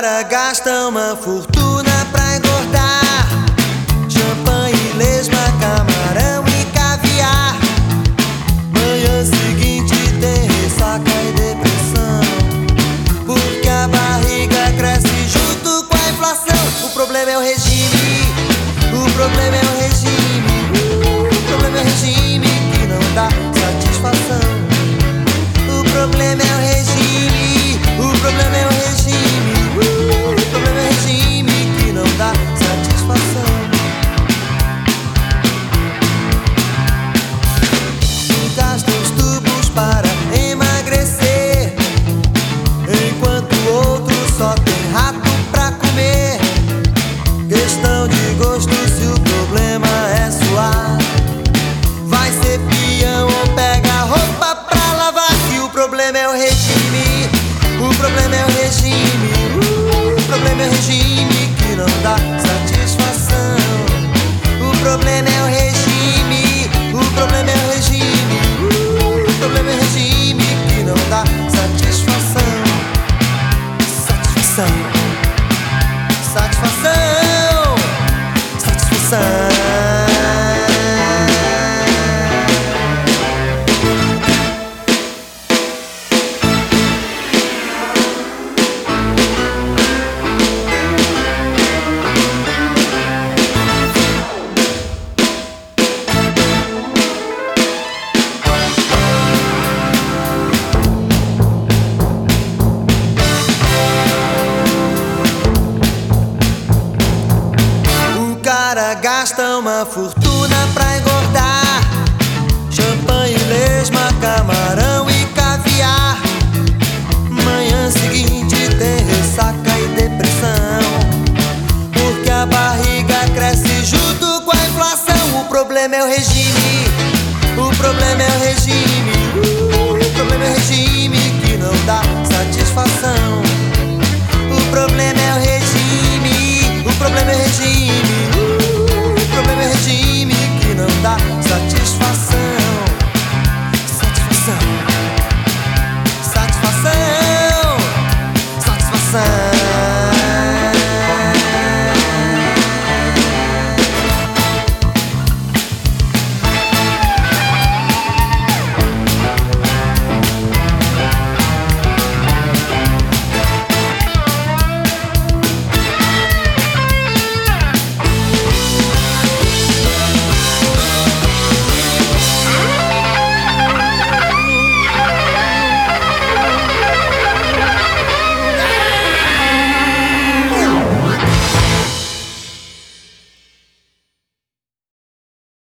cara gasta uma fortuna. Se o problema é suar. Vai ser peão ou pega roupa pra lavar. E o problema é o regime. O problema é o regime. O problema é o regime que não dá satisfação. O problema é o regime. O problema é o regime. O problema é o regime que não dá. Satisfação. Satisfação. Satisfação. Gasta uma fortuna pra engordar. Champanhe, lesma, camarão e caviar. Manhã seguinte tem ressaca e depressão. Porque a barriga cresce junto com a inflação. O problema é o regime. O problema é o regime.